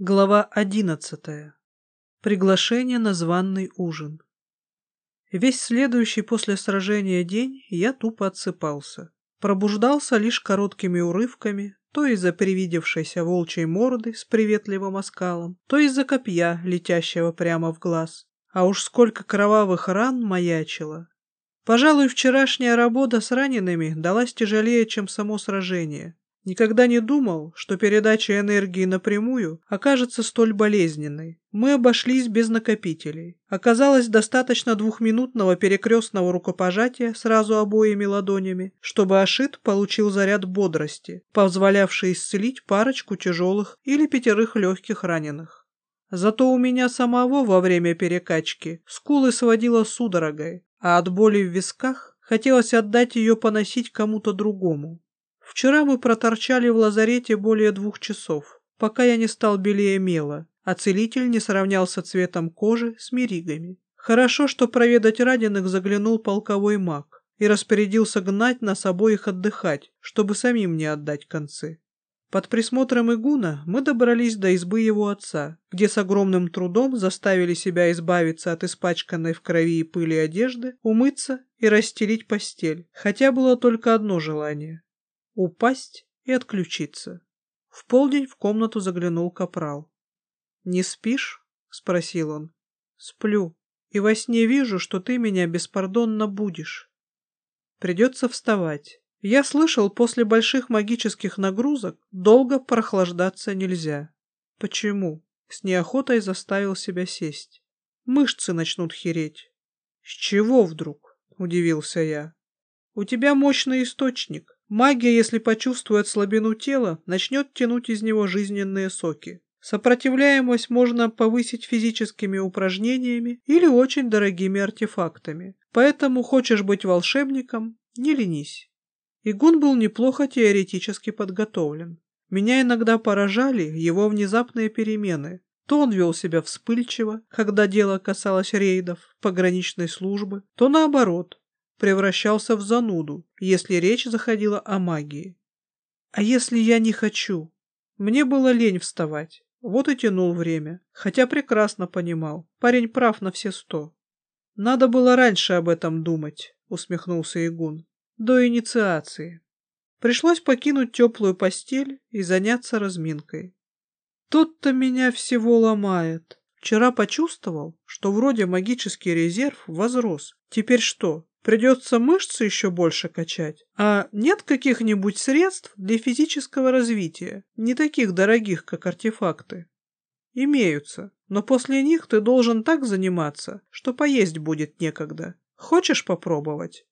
Глава одиннадцатая. Приглашение на званный ужин. Весь следующий после сражения день я тупо отсыпался. Пробуждался лишь короткими урывками, то из-за привидевшейся волчьей морды с приветливым оскалом, то из-за копья, летящего прямо в глаз. А уж сколько кровавых ран маячило. Пожалуй, вчерашняя работа с ранеными далась тяжелее, чем само сражение. Никогда не думал, что передача энергии напрямую окажется столь болезненной. Мы обошлись без накопителей. Оказалось достаточно двухминутного перекрестного рукопожатия сразу обоими ладонями, чтобы Ашит получил заряд бодрости, позволявший исцелить парочку тяжелых или пятерых легких раненых. Зато у меня самого во время перекачки скулы сводило судорогой, а от боли в висках хотелось отдать ее поносить кому-то другому. Вчера мы проторчали в лазарете более двух часов, пока я не стал белее мела, а целитель не сравнялся цветом кожи с меригами. Хорошо, что проведать раненых заглянул полковой маг и распорядился гнать нас обоих отдыхать, чтобы самим не отдать концы. Под присмотром Игуна мы добрались до избы его отца, где с огромным трудом заставили себя избавиться от испачканной в крови и пыли одежды, умыться и расстелить постель, хотя было только одно желание упасть и отключиться. В полдень в комнату заглянул капрал. «Не спишь?» — спросил он. «Сплю, и во сне вижу, что ты меня беспардонно будешь. Придется вставать. Я слышал, после больших магических нагрузок долго прохлаждаться нельзя. Почему?» С неохотой заставил себя сесть. Мышцы начнут хереть. «С чего вдруг?» — удивился я. «У тебя мощный источник. Магия, если почувствует слабину тела, начнет тянуть из него жизненные соки. Сопротивляемость можно повысить физическими упражнениями или очень дорогими артефактами. Поэтому хочешь быть волшебником – не ленись. Игун был неплохо теоретически подготовлен. Меня иногда поражали его внезапные перемены. То он вел себя вспыльчиво, когда дело касалось рейдов, пограничной службы, то наоборот, превращался в зануду, если речь заходила о магии. А если я не хочу? Мне было лень вставать, вот и тянул время, хотя прекрасно понимал, парень прав на все сто. Надо было раньше об этом думать, усмехнулся Игун, до инициации. Пришлось покинуть теплую постель и заняться разминкой. Тут-то меня всего ломает. Вчера почувствовал, что вроде магический резерв возрос. Теперь что, Придется мышцы еще больше качать. А нет каких-нибудь средств для физического развития, не таких дорогих, как артефакты? Имеются, но после них ты должен так заниматься, что поесть будет некогда. Хочешь попробовать?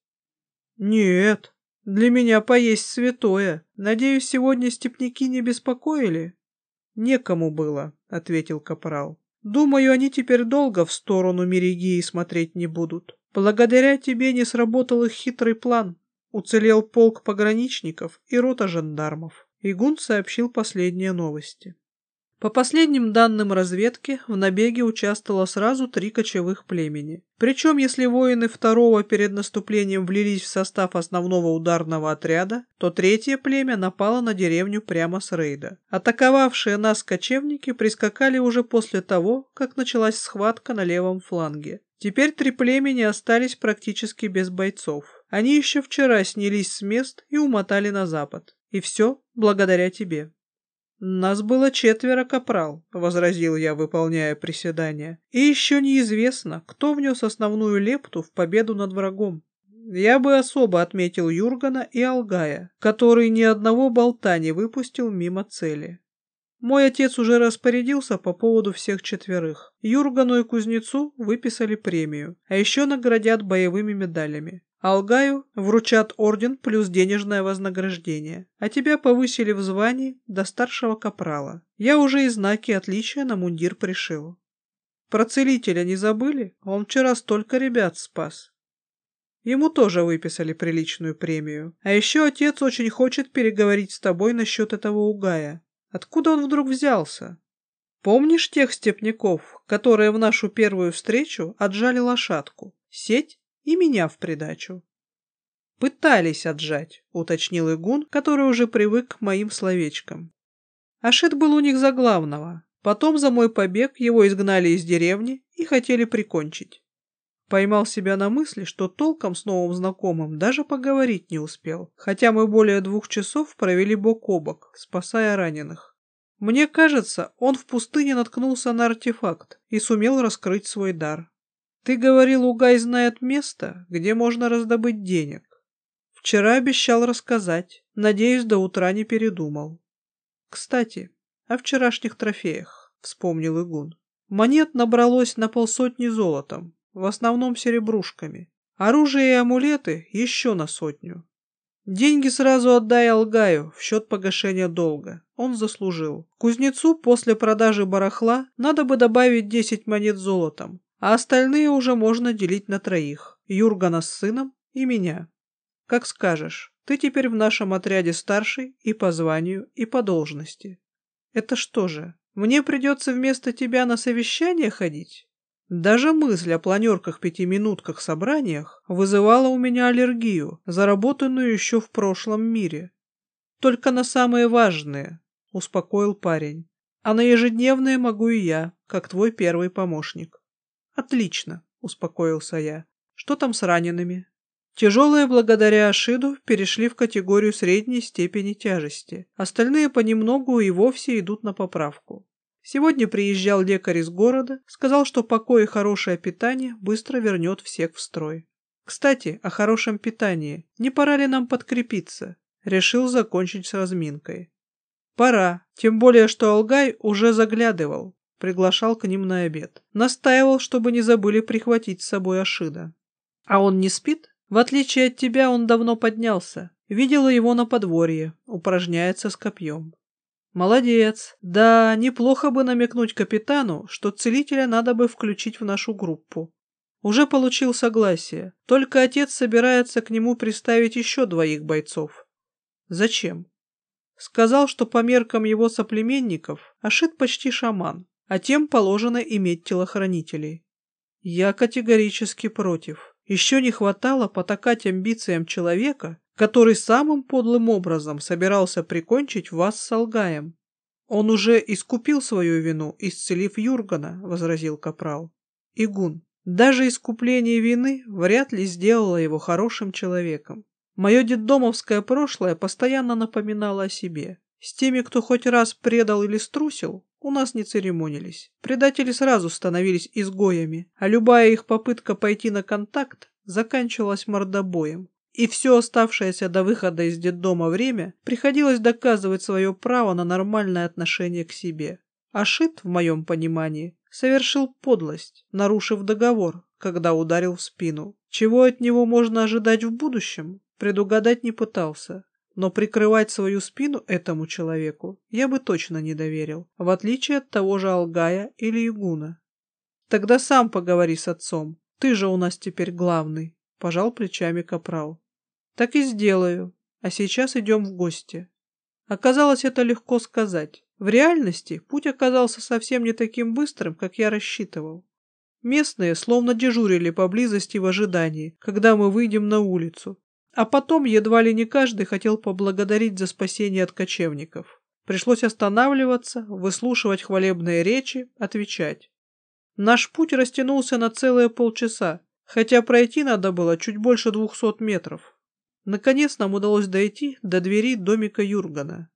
Нет, для меня поесть святое. Надеюсь, сегодня степняки не беспокоили? Некому было, ответил капрал. Думаю, они теперь долго в сторону Мерегии смотреть не будут. Благодаря тебе не сработал их хитрый план. Уцелел полк пограничников и рота жандармов. Игун сообщил последние новости. По последним данным разведки, в набеге участвовало сразу три кочевых племени. Причем, если воины второго перед наступлением влились в состав основного ударного отряда, то третье племя напало на деревню прямо с рейда. Атаковавшие нас кочевники прискакали уже после того, как началась схватка на левом фланге. Теперь три племени остались практически без бойцов. Они еще вчера снялись с мест и умотали на запад. И все благодаря тебе. «Нас было четверо, капрал», — возразил я, выполняя приседания. «И еще неизвестно, кто внес основную лепту в победу над врагом. Я бы особо отметил Юргана и Алгая, который ни одного болта не выпустил мимо цели. Мой отец уже распорядился по поводу всех четверых. Юргану и Кузнецу выписали премию, а еще наградят боевыми медалями. Алгаю вручат орден плюс денежное вознаграждение, а тебя повысили в звании до старшего капрала. Я уже и знаки отличия на мундир пришил. Про целителя не забыли? Он вчера столько ребят спас. Ему тоже выписали приличную премию. А еще отец очень хочет переговорить с тобой насчет этого угая. Откуда он вдруг взялся? Помнишь тех степняков, которые в нашу первую встречу отжали лошадку, сеть и меня в придачу? Пытались отжать, уточнил Игун, который уже привык к моим словечкам. Ашит был у них за главного, Потом за мой побег его изгнали из деревни и хотели прикончить. Поймал себя на мысли, что толком с новым знакомым даже поговорить не успел, хотя мы более двух часов провели бок о бок, спасая раненых. Мне кажется, он в пустыне наткнулся на артефакт и сумел раскрыть свой дар. Ты говорил, Угай знает место, где можно раздобыть денег. Вчера обещал рассказать, надеюсь, до утра не передумал. Кстати, о вчерашних трофеях, вспомнил Игун. Монет набралось на полсотни золотом, в основном серебрушками. Оружие и амулеты еще на сотню. Деньги сразу отдай Алгаю в счет погашения долга. Он заслужил. Кузнецу после продажи барахла надо бы добавить 10 монет золотом, а остальные уже можно делить на троих. Юргана с сыном и меня. Как скажешь, ты теперь в нашем отряде старший и по званию, и по должности. Это что же, мне придется вместо тебя на совещание ходить? Даже мысль о планерках-пятиминутках собраниях вызывала у меня аллергию, заработанную еще в прошлом мире. Только на самые важные, успокоил парень. А на ежедневные могу и я, как твой первый помощник. Отлично, успокоился я. Что там с ранеными? Тяжелые благодаря Ашиду перешли в категорию средней степени тяжести. Остальные понемногу и вовсе идут на поправку. Сегодня приезжал лекарь из города, сказал, что покой и хорошее питание быстро вернет всех в строй. Кстати, о хорошем питании. Не пора ли нам подкрепиться? Решил закончить с разминкой. Пора, тем более, что Алгай уже заглядывал, приглашал к ним на обед. Настаивал, чтобы не забыли прихватить с собой Ашида. А он не спит? В отличие от тебя, он давно поднялся. Видела его на подворье, упражняется с копьем. Молодец. Да, неплохо бы намекнуть капитану, что целителя надо бы включить в нашу группу. Уже получил согласие, только отец собирается к нему приставить еще двоих бойцов. Зачем? Сказал, что по меркам его соплеменников Ашит почти шаман, а тем положено иметь телохранителей. Я категорически против. Еще не хватало потакать амбициям человека, который самым подлым образом собирался прикончить вас с Алгаем. Он уже искупил свою вину, исцелив Юргана, — возразил Капрал. Игун, даже искупление вины вряд ли сделало его хорошим человеком. Мое детдомовское прошлое постоянно напоминало о себе. С теми, кто хоть раз предал или струсил, у нас не церемонились. Предатели сразу становились изгоями, а любая их попытка пойти на контакт заканчивалась мордобоем и все оставшееся до выхода из детдома время приходилось доказывать свое право на нормальное отношение к себе. Ашит, в моем понимании, совершил подлость, нарушив договор, когда ударил в спину. Чего от него можно ожидать в будущем, предугадать не пытался. Но прикрывать свою спину этому человеку я бы точно не доверил, в отличие от того же Алгая или Игуна. Тогда сам поговори с отцом, ты же у нас теперь главный, пожал плечами Капрал. Так и сделаю. А сейчас идем в гости. Оказалось, это легко сказать. В реальности путь оказался совсем не таким быстрым, как я рассчитывал. Местные словно дежурили поблизости в ожидании, когда мы выйдем на улицу. А потом едва ли не каждый хотел поблагодарить за спасение от кочевников. Пришлось останавливаться, выслушивать хвалебные речи, отвечать. Наш путь растянулся на целые полчаса, хотя пройти надо было чуть больше двухсот метров. Наконец нам удалось дойти до двери домика Юргана.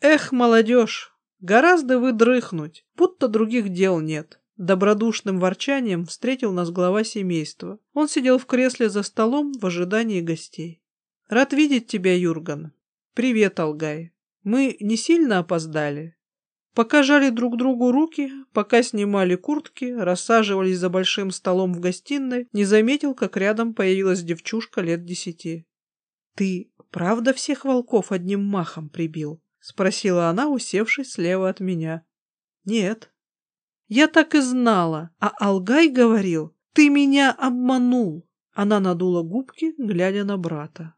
Эх, молодежь, гораздо вы дрыхнуть, будто других дел нет. Добродушным ворчанием встретил нас глава семейства. Он сидел в кресле за столом в ожидании гостей. Рад видеть тебя, Юрган. Привет, Алгай. Мы не сильно опоздали? Пока жали друг другу руки, пока снимали куртки, рассаживались за большим столом в гостиной, не заметил, как рядом появилась девчушка лет десяти. «Ты правда всех волков одним махом прибил?» — спросила она, усевшись слева от меня. «Нет». «Я так и знала, а Алгай говорил, ты меня обманул!» Она надула губки, глядя на брата.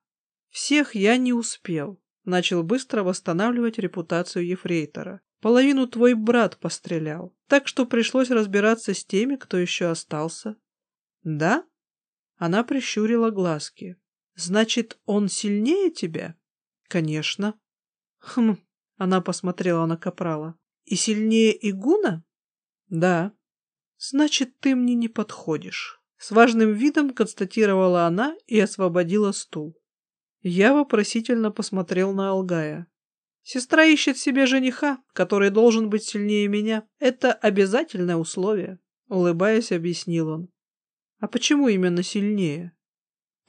«Всех я не успел», — начал быстро восстанавливать репутацию ефрейтора. «Половину твой брат пострелял, так что пришлось разбираться с теми, кто еще остался». «Да?» Она прищурила глазки. Значит, он сильнее тебя? Конечно. Хм, она посмотрела на Капрала. И сильнее Игуна? Да. Значит, ты мне не подходишь. С важным видом констатировала она и освободила стул. Я вопросительно посмотрел на Алгая. Сестра ищет себе жениха, который должен быть сильнее меня. Это обязательное условие, улыбаясь, объяснил он. А почему именно сильнее?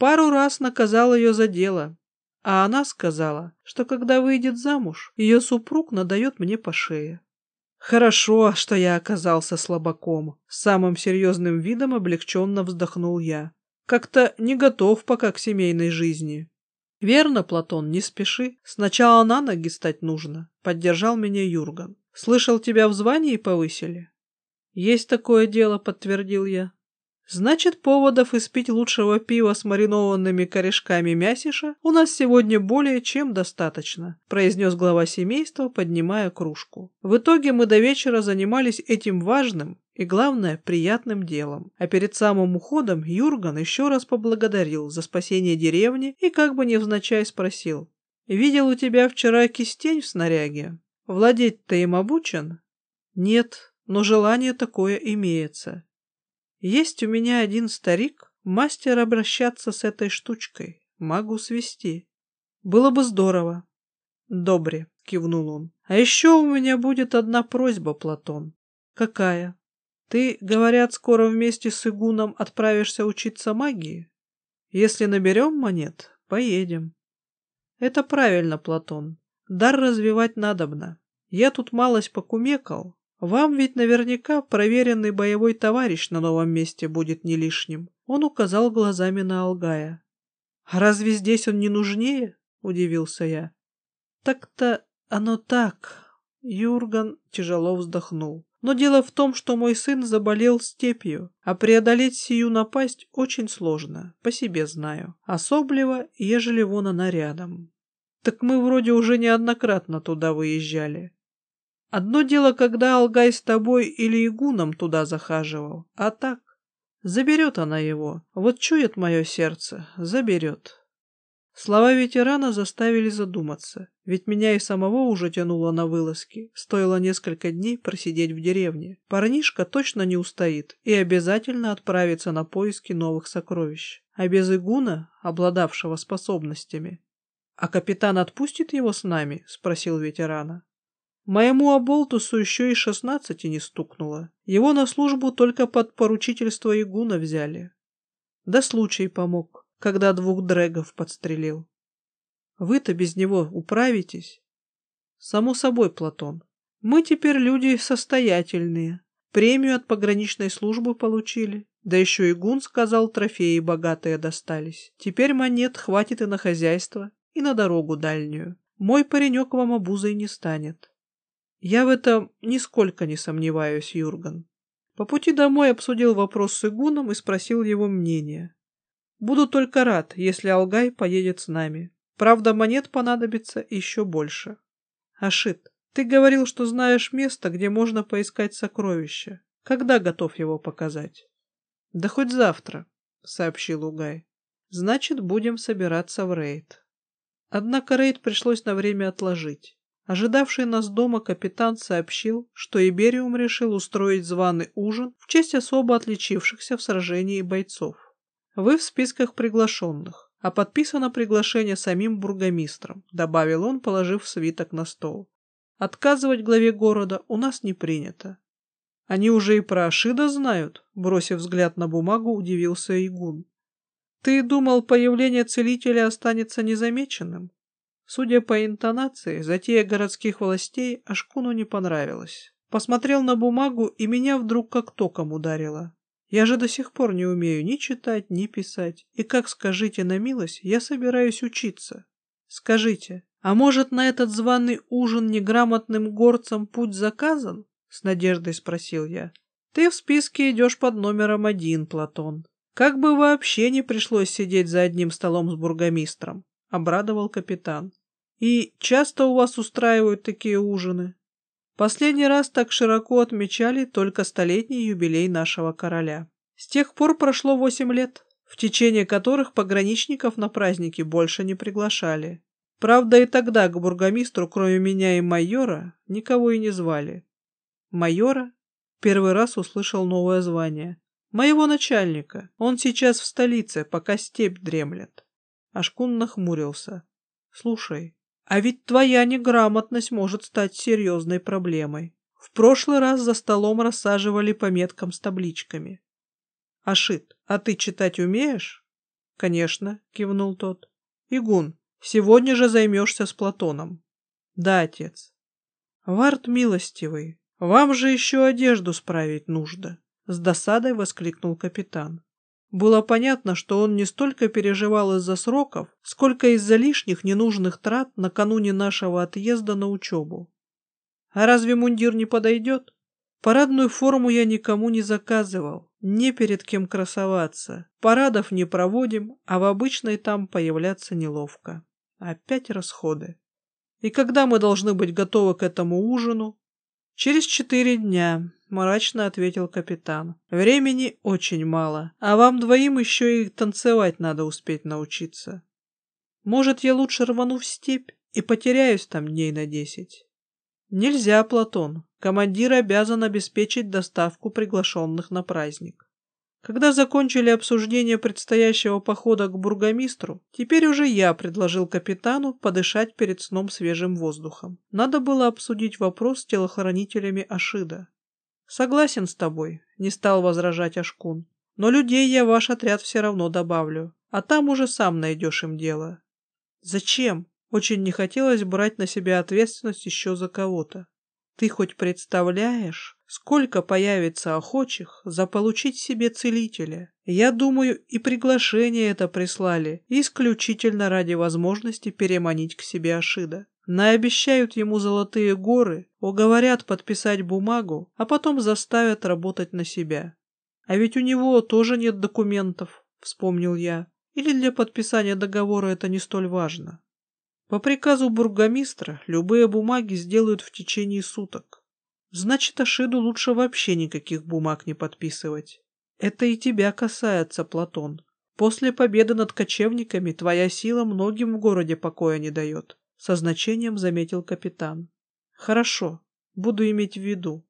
Пару раз наказал ее за дело, а она сказала, что когда выйдет замуж, ее супруг надает мне по шее. Хорошо, что я оказался слабаком. Самым серьезным видом облегченно вздохнул я. Как-то не готов пока к семейной жизни. Верно, Платон, не спеши. Сначала на ноги стать нужно. Поддержал меня Юрган. Слышал, тебя в звании повысили? Есть такое дело, подтвердил я. Значит, поводов испить лучшего пива с маринованными корешками мясиша у нас сегодня более чем достаточно, произнес глава семейства, поднимая кружку. В итоге мы до вечера занимались этим важным и, главное, приятным делом. А перед самым уходом Юрган еще раз поблагодарил за спасение деревни и как бы невзначай спросил. «Видел у тебя вчера кистень в снаряге? Владеть-то им обучен?» «Нет, но желание такое имеется. Есть у меня один старик, мастер обращаться с этой штучкой. Могу свести. Было бы здорово. Добре, кивнул он. А еще у меня будет одна просьба, Платон. Какая? Ты, говорят, скоро вместе с Игуном отправишься учиться магии? Если наберем монет, поедем. Это правильно, Платон. Дар развивать надобно. Я тут малость покумекал, вам ведь наверняка проверенный боевой товарищ на новом месте будет не лишним. Он указал глазами на Алгая. «А разве здесь он не нужнее?» — удивился я. «Так-то оно так». Юрган тяжело вздохнул. «Но дело в том, что мой сын заболел степью, а преодолеть сию напасть очень сложно, по себе знаю. Особливо, ежели вон она рядом. Так мы вроде уже неоднократно туда выезжали. Одно дело, когда Алгай с тобой или Игуном туда захаживал, а так... Заберет она его, вот чует мое сердце, заберет. Слова ветерана заставили задуматься, ведь меня и самого уже тянуло на вылазки, стоило несколько дней просидеть в деревне. Парнишка точно не устоит и обязательно отправится на поиски новых сокровищ. А без Игуна, обладавшего способностями... — А капитан отпустит его с нами? — спросил ветерана. Моему оболтусу еще и шестнадцати не стукнуло. Его на службу только под поручительство Игуна взяли. Да случай помог, когда двух дрэгов подстрелил. Вы-то без него управитесь? Само собой, Платон. Мы теперь люди состоятельные. Премию от пограничной службы получили. Да еще и гун сказал, трофеи богатые достались. Теперь монет хватит и на хозяйство, и на дорогу дальнюю. Мой паренек вам обузой не станет. Я в этом нисколько не сомневаюсь, Юрган. По пути домой обсудил вопрос с Игуном и спросил его мнение. Буду только рад, если Алгай поедет с нами. Правда, монет понадобится еще больше. Ашит, ты говорил, что знаешь место, где можно поискать сокровища. Когда готов его показать? Да хоть завтра, сообщил Угай. Значит, будем собираться в рейд. Однако рейд пришлось на время отложить. Ожидавший нас дома капитан сообщил, что Ибериум решил устроить званый ужин в честь особо отличившихся в сражении бойцов. Вы в списках приглашенных, а подписано приглашение самим бургомистром, добавил он, положив свиток на стол. Отказывать главе города у нас не принято. Они уже и про Ашида знают, бросив взгляд на бумагу, удивился Игун. Ты думал, появление целителя останется незамеченным? Судя по интонации, затея городских властей Ашкуну не понравилась. Посмотрел на бумагу, и меня вдруг как током ударило. Я же до сих пор не умею ни читать, ни писать. И как, скажите на милость, я собираюсь учиться. Скажите, а может на этот званый ужин неграмотным горцам путь заказан? С надеждой спросил я. Ты в списке идешь под номером один, Платон. Как бы вообще не пришлось сидеть за одним столом с бургомистром, обрадовал капитан. И часто у вас устраивают такие ужины? Последний раз так широко отмечали только столетний юбилей нашего короля. С тех пор прошло восемь лет, в течение которых пограничников на праздники больше не приглашали. Правда, и тогда к бургомистру, кроме меня и майора, никого и не звали. Майора? Первый раз услышал новое звание. Моего начальника. Он сейчас в столице, пока степь дремлет. Ашкун нахмурился. Слушай, а ведь твоя неграмотность может стать серьезной проблемой. В прошлый раз за столом рассаживали по меткам с табличками. Ашит, а ты читать умеешь? Конечно, кивнул тот. Игун, сегодня же займешься с Платоном. Да, отец. Вард милостивый, вам же еще одежду справить нужно. С досадой воскликнул капитан. Было понятно, что он не столько переживал из-за сроков, сколько из-за лишних ненужных трат накануне нашего отъезда на учебу. А разве мундир не подойдет? Парадную форму я никому не заказывал, не перед кем красоваться. Парадов не проводим, а в обычной там появляться неловко. Опять расходы. И когда мы должны быть готовы к этому ужину? Через четыре дня, мрачно ответил капитан. Времени очень мало, а вам двоим еще и танцевать надо успеть научиться. Может, я лучше рвану в степь и потеряюсь там дней на десять? Нельзя, Платон. Командир обязан обеспечить доставку приглашенных на праздник. Когда закончили обсуждение предстоящего похода к бургомистру, теперь уже я предложил капитану подышать перед сном свежим воздухом. Надо было обсудить вопрос с телохранителями Ашида. Согласен с тобой, не стал возражать Ашкун. Но людей я ваш отряд все равно добавлю, а там уже сам найдешь им дело. Зачем? Очень не хотелось брать на себя ответственность еще за кого-то. Ты хоть представляешь, сколько появится охочих заполучить себе целителя? Я думаю, и приглашение это прислали исключительно ради возможности переманить к себе Ашида. Наобещают ему золотые горы, уговорят подписать бумагу, а потом заставят работать на себя. А ведь у него тоже нет документов, вспомнил я. Или для подписания договора это не столь важно? По приказу бургомистра любые бумаги сделают в течение суток. Значит, Ашиду лучше вообще никаких бумаг не подписывать. Это и тебя касается, Платон. После победы над кочевниками твоя сила многим в городе покоя не дает, со значением заметил капитан. Хорошо, буду иметь в виду.